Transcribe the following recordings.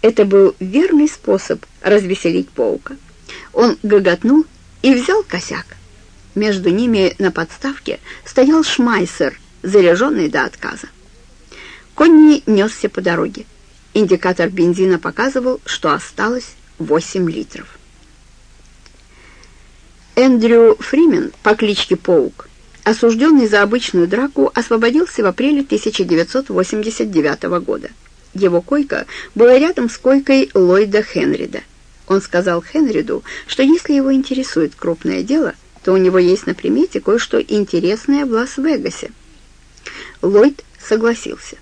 Это был верный способ развеселить паука. Он гоготнул и взял косяк. Между ними на подставке стоял шмайсер, заряженный до отказа. Конни несся по дороге. Индикатор бензина показывал, что осталось 8 литров. Эндрю Фримен по кличке Паук, осужденный за обычную драку, освободился в апреле 1989 года. Его койка была рядом с койкой Ллойда Хенрида. Он сказал Хенриду, что если его интересует крупное дело, то у него есть на примете кое-что интересное в Лас-Вегасе. Ллойд согласился.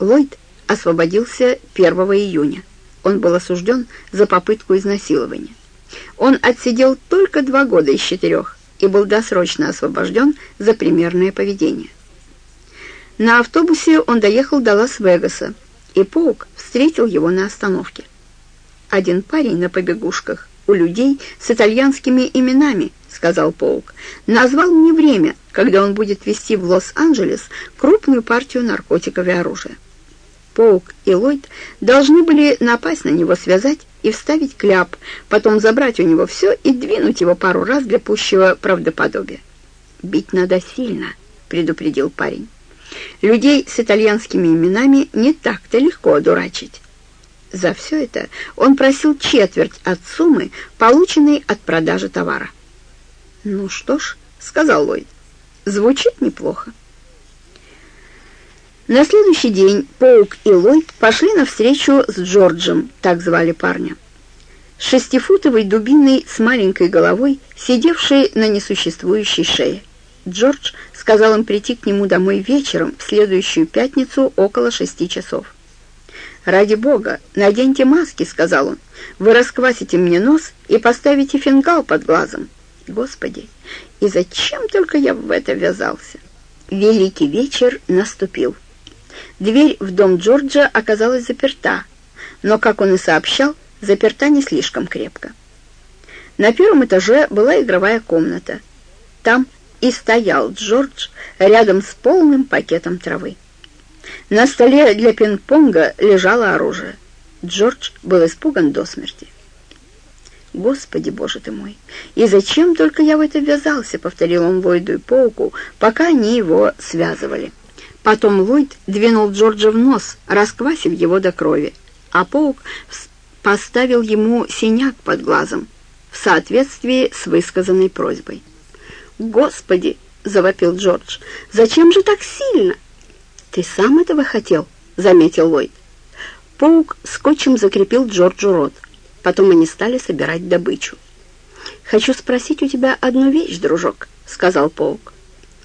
Ллойд освободился 1 июня. Он был осужден за попытку изнасилования. Он отсидел только два года из четырех и был досрочно освобожден за примерное поведение. На автобусе он доехал до Лас-Вегаса, и Паук встретил его на остановке. Один парень на побегушках у людей с итальянскими именами, сказал Паук, назвал мне время, когда он будет везти в Лос-Анджелес крупную партию наркотиков и оружия. Паук и Ллойд должны были напасть на него, связать и вставить кляп, потом забрать у него все и двинуть его пару раз для пущего правдоподобия. «Бить надо сильно», — предупредил парень. «Людей с итальянскими именами не так-то легко одурачить». За все это он просил четверть от суммы, полученной от продажи товара. «Ну что ж», — сказал Ллойд, — «звучит неплохо». На следующий день Паук и Ллойд пошли навстречу с Джорджем, так звали парня. Шестифутовой дубиной с маленькой головой, сидевшей на несуществующей шее. Джордж сказал им прийти к нему домой вечером в следующую пятницу около шести часов. «Ради бога, наденьте маски», — сказал он. «Вы расквасите мне нос и поставите фингал под глазом». Господи, и зачем только я в это ввязался? Великий вечер наступил. Дверь в дом Джорджа оказалась заперта, но, как он и сообщал, заперта не слишком крепко. На первом этаже была игровая комната. Там и стоял Джордж рядом с полным пакетом травы. На столе для пинг-понга лежало оружие. Джордж был испуган до смерти. «Господи, боже ты мой! И зачем только я в это ввязался?» — повторил он Ллойду и Пауку, пока они его связывали. Потом Ллойд двинул Джорджа в нос, расквасив его до крови, а Паук поставил ему синяк под глазом в соответствии с высказанной просьбой. «Господи!» — завопил Джордж. «Зачем же так сильно?» «Ты сам этого хотел?» — заметил Ллойд. Паук скотчем закрепил Джорджу рот. Потом они стали собирать добычу. «Хочу спросить у тебя одну вещь, дружок», — сказал Паук.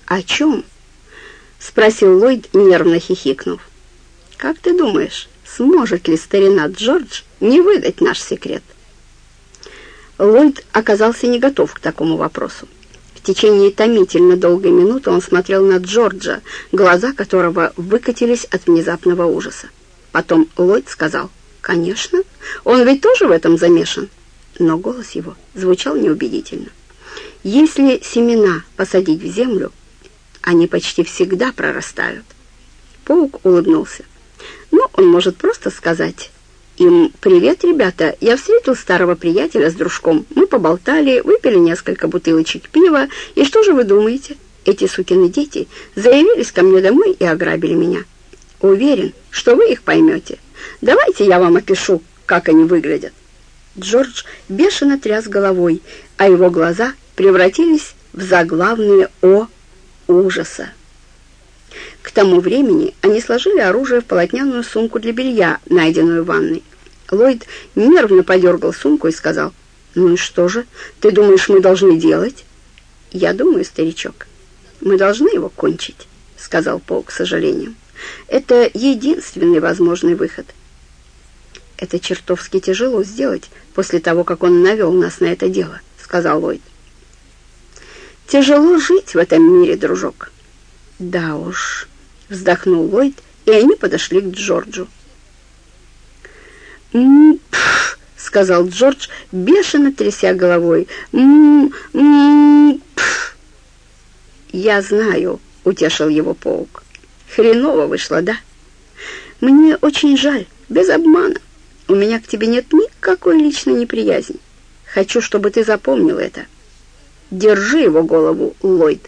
«О чем?» — спросил Ллойд, нервно хихикнув. «Как ты думаешь, сможет ли старина Джордж не выдать наш секрет?» Ллойд оказался не готов к такому вопросу. Течение томительно долгой минуты он смотрел на Джорджа, глаза которого выкатились от внезапного ужаса. Потом Ллойд сказал, «Конечно, он ведь тоже в этом замешан». Но голос его звучал неубедительно. «Если семена посадить в землю, они почти всегда прорастают. Паук улыбнулся. Ну, он может просто сказать им «Привет, ребята, я встретил старого приятеля с дружком. Мы поболтали, выпили несколько бутылочек пива, и что же вы думаете? Эти сукины дети заявились ко мне домой и ограбили меня. Уверен, что вы их поймете. Давайте я вам опишу, как они выглядят». Джордж бешено тряс головой, а его глаза превратились в заглавные «О» ужаса. Тому времени они сложили оружие в полотняную сумку для белья, найденную в ванной. Ллойд нервно подергал сумку и сказал, «Ну и что же, ты думаешь, мы должны делать?» «Я думаю, старичок, мы должны его кончить», — сказал Пол к сожалением. «Это единственный возможный выход». «Это чертовски тяжело сделать после того, как он навел нас на это дело», — сказал Ллойд. Тяжело жить в этом мире, дружок. Да уж, вздохнул Ллойд, и они подошли к Джорджу. «М-м-пф», сказал Джордж, бешено тряся головой. «М-м-пф». «Я знаю», — утешил его паук. «Хреново вышло, да? Мне очень жаль, без обмана. у меня к тебе нет никакой личной неприязни. Хочу, чтобы ты запомнил это. Держи его голову, Ллойд.